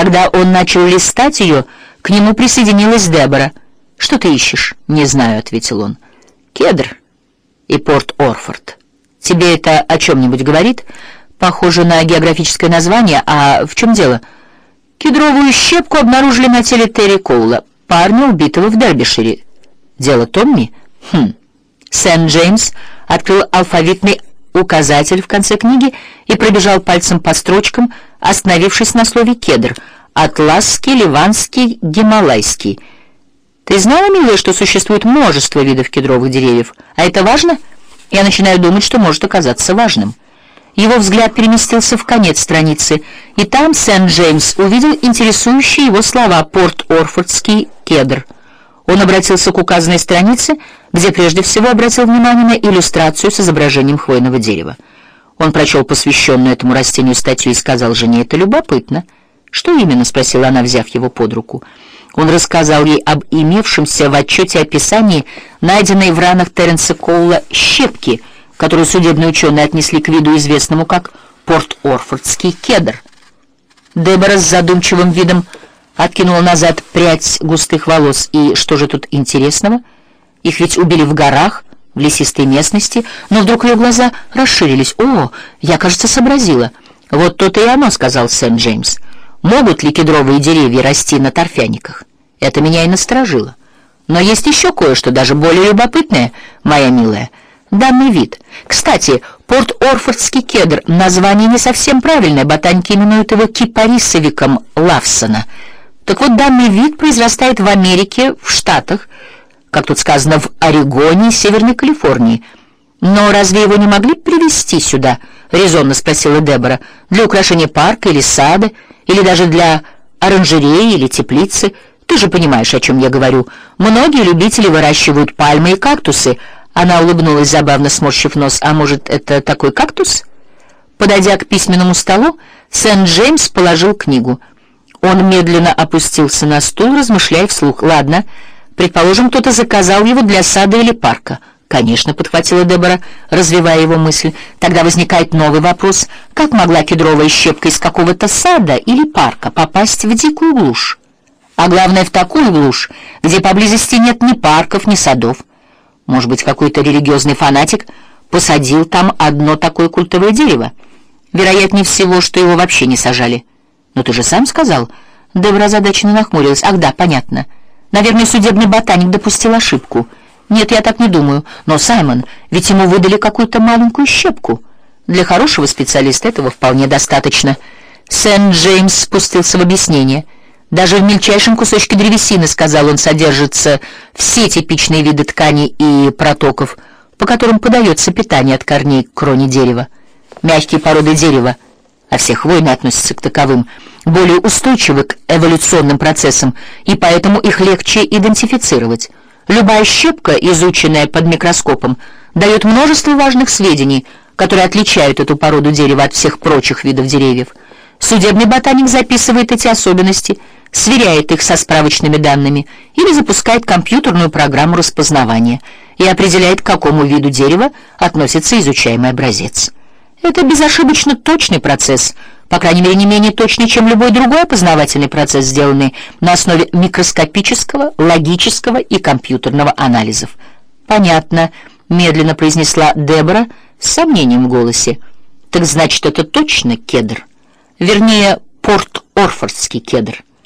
Когда он начал листать ее, к нему присоединилась Дебора. «Что ты ищешь?» «Не знаю», — ответил он. «Кедр и порт Орфорд. Тебе это о чем-нибудь говорит?» «Похоже на географическое название. А в чем дело?» «Кедровую щепку обнаружили на теле Терри Коула, парня, убитого в Дербишире. Дело Томми?» «Хм». Сент-Джеймс открыл алфавитный указатель в конце книги и пробежал пальцем по строчкам, остановившись на слове «кедр» — атласский, ливанский, гималайский. Ты знала, милая, что существует множество видов кедровых деревьев? А это важно? Я начинаю думать, что может оказаться важным. Его взгляд переместился в конец страницы, и там Сент-Джеймс увидел интересующие его слова «Порт-Орфордский кедр». Он обратился к указанной странице, где прежде всего обратил внимание на иллюстрацию с изображением хвойного дерева. Он прочел посвященную этому растению статью и сказал жене, «Это любопытно». «Что именно?» — спросила она, взяв его под руку. Он рассказал ей об имевшемся в отчете описании, найденной в ранах Терренса Коула щепки, которую судебные ученые отнесли к виду известному как Порт-Орфордский кедр. Дебора с задумчивым видом откинула назад прядь густых волос. «И что же тут интересного? Их ведь убили в горах» в лесистой местности, но вдруг ее глаза расширились. «О, я, кажется, сообразила». «Вот то-то и оно», — сказал Сент-Джеймс. «Могут ли кедровые деревья расти на торфяниках?» Это меня и насторожило. Но есть еще кое-что, даже более любопытное, моя милая. Данный вид. Кстати, Порт-Орфордский кедр — название не совсем правильное, ботаники именуют его кипарисовиком Лавсона. Так вот, данный вид произрастает в Америке, в Штатах, как тут сказано, в Орегоне и Северной Калифорнии. Но разве его не могли привезти сюда? резонно спросила Дебора. Для украшения парка или сада, или даже для оранжереи или теплицы. Ты же понимаешь, о чем я говорю. Многие любители выращивают пальмы и кактусы. Она улыбнулась, забавно сморщив нос. А может, это такой кактус? Подойдя к письменному столу, Сент-Джеймс положил книгу. Он медленно опустился на стул, размышляя вслух. «Ладно». Предположим, кто-то заказал его для сада или парка. Конечно, подхватила Дебора, развивая его мысль. Тогда возникает новый вопрос: как могла кедровая щепка из какого-то сада или парка попасть в дикую глушь? А главное, в такую глушь, где поблизости нет ни парков, ни садов. Может быть, какой-то религиозный фанатик посадил там одно такое культовое дерево? Вероятнее всего, что его вообще не сажали. Но ты же сам сказал. Дебора озадаченно нахмурилась. Ах, да, понятно. Наверное, судебный ботаник допустил ошибку. Нет, я так не думаю. Но, Саймон, ведь ему выдали какую-то маленькую щепку. Для хорошего специалиста этого вполне достаточно. Сент-Джеймс спустился в объяснение. Даже в мельчайшем кусочке древесины, сказал он, содержатся все типичные виды тканей и протоков, по которым подается питание от корней к кроне дерева. Мягкие породы дерева, а все хвойны относятся к таковым – более устойчивы к эволюционным процессам, и поэтому их легче идентифицировать. Любая щепка, изученная под микроскопом, дает множество важных сведений, которые отличают эту породу дерева от всех прочих видов деревьев. Судебный ботаник записывает эти особенности, сверяет их со справочными данными или запускает компьютерную программу распознавания и определяет, к какому виду дерева относится изучаемый образец. Это безошибочно точный процесс – по крайней мере, не менее точный, чем любой другой опознавательный процесс, сделанный на основе микроскопического, логического и компьютерного анализов. «Понятно», — медленно произнесла Дебора с сомнением в голосе. «Так значит, это точно кедр? Вернее, Порт-Орфордский кедр».